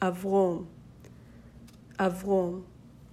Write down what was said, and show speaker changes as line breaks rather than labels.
Avrom, Avrom,